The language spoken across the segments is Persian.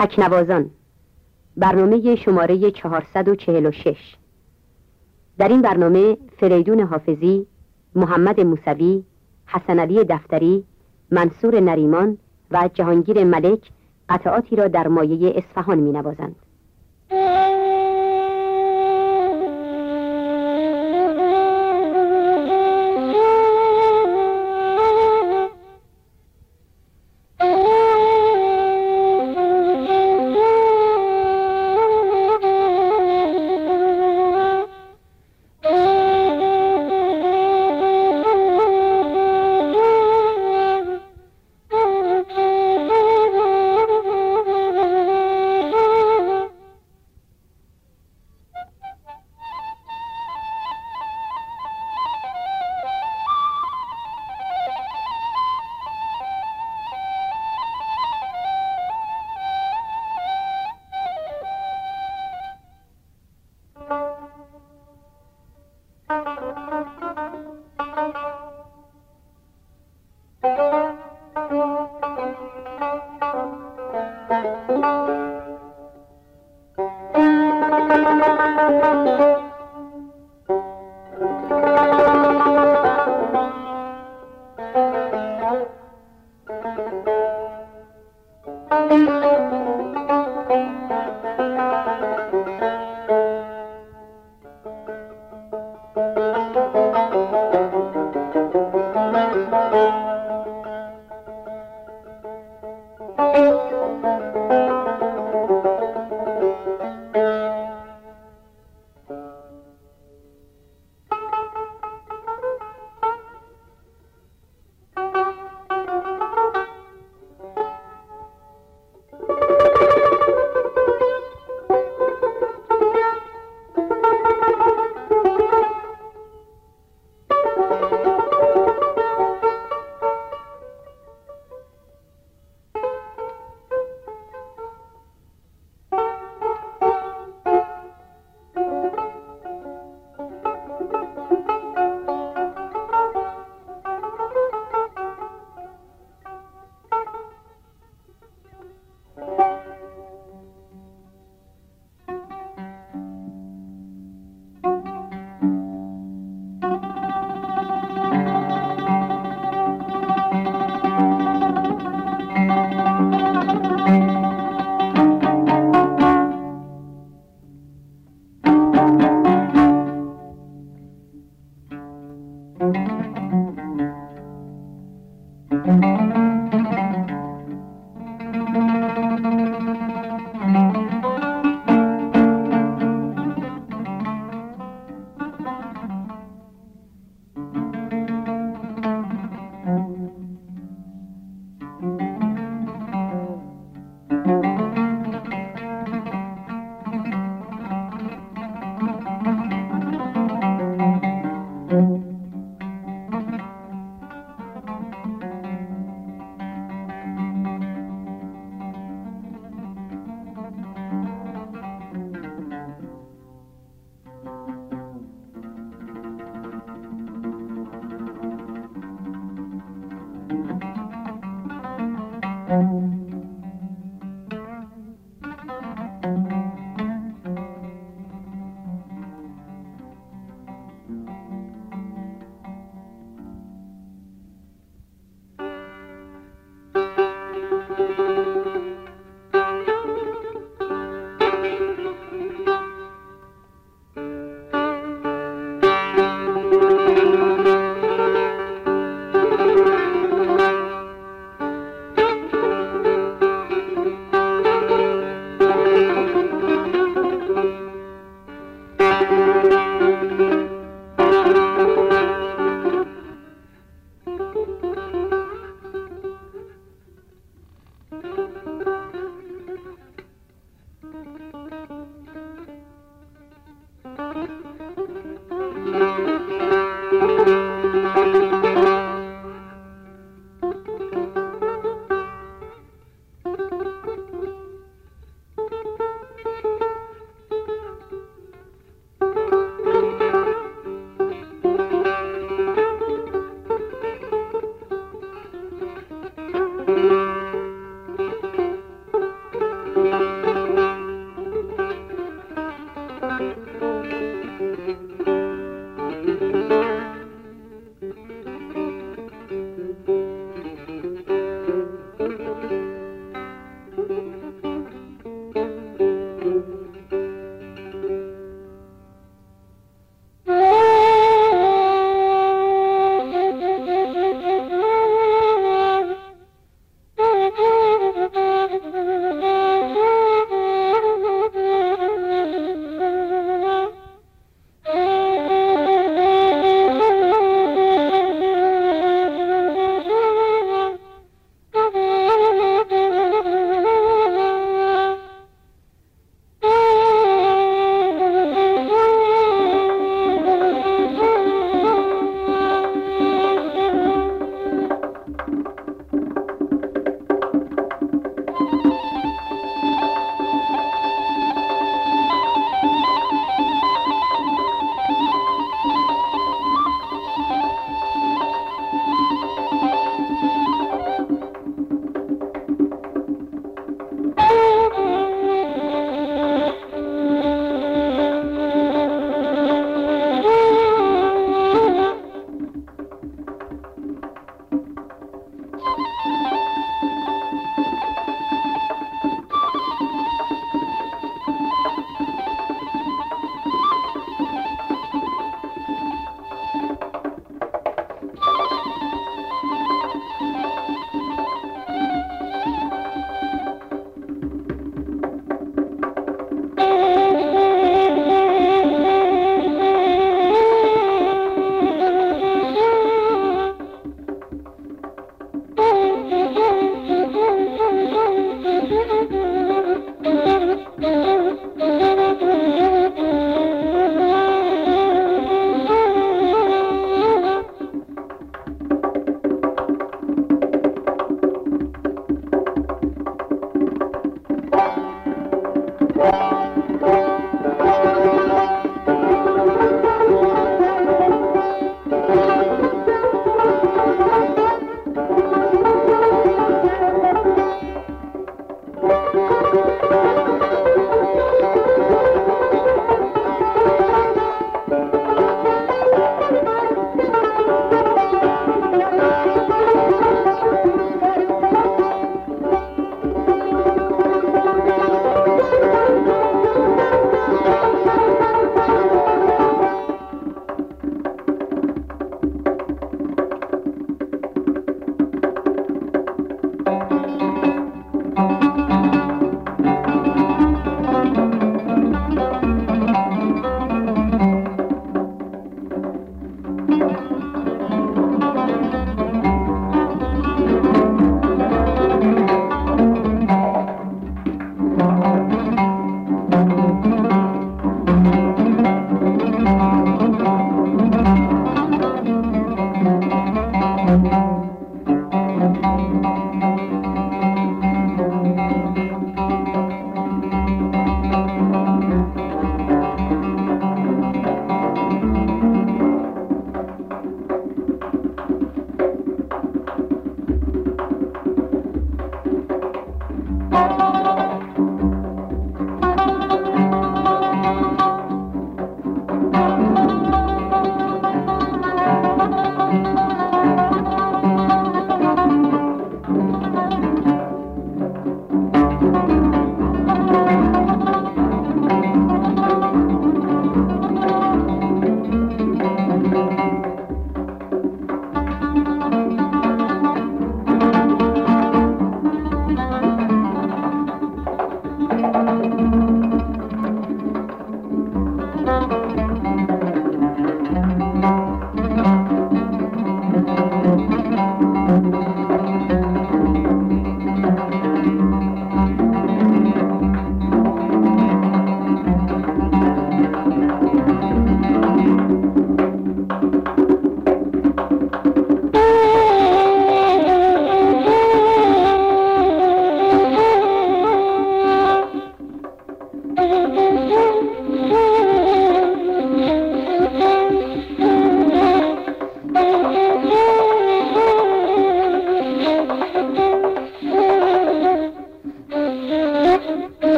تکنوازان برنامه شماره 446 در این برنامه فریدون حافظی، محمد موسوی، حسن علی دفتری، منصور نریمان و جهانگیر ملک قطعاتی را در مایه اصفهان می نوازند. Música Mm-hmm.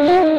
Mm-hmm.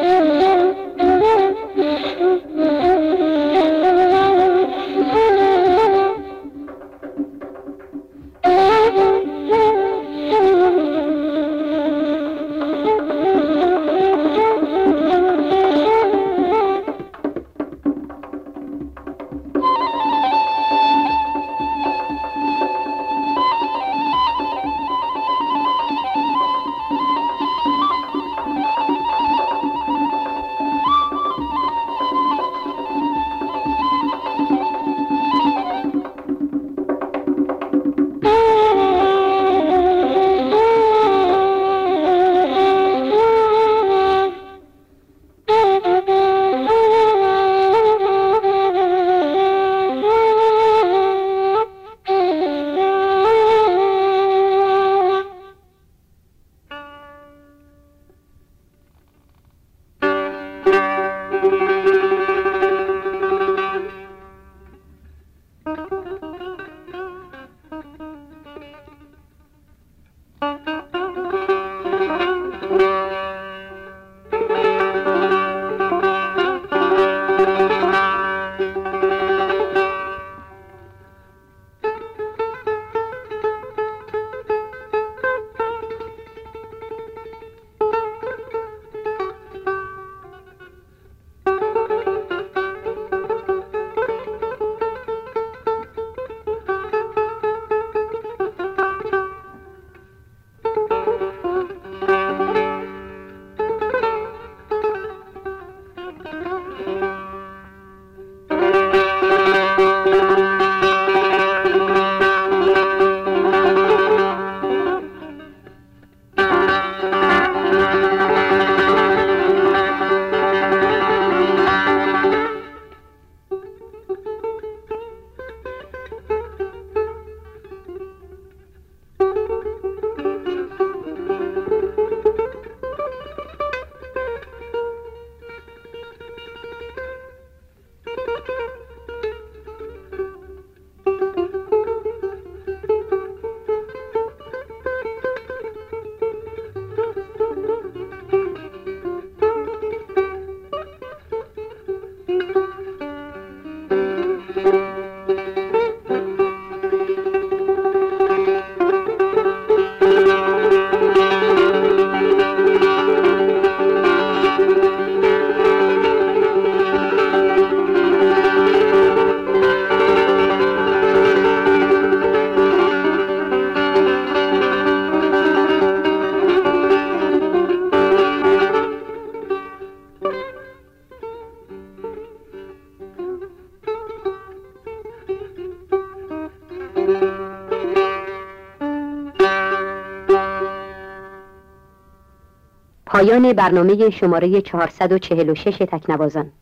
پایان برنامه شماره 446 تکنوازان.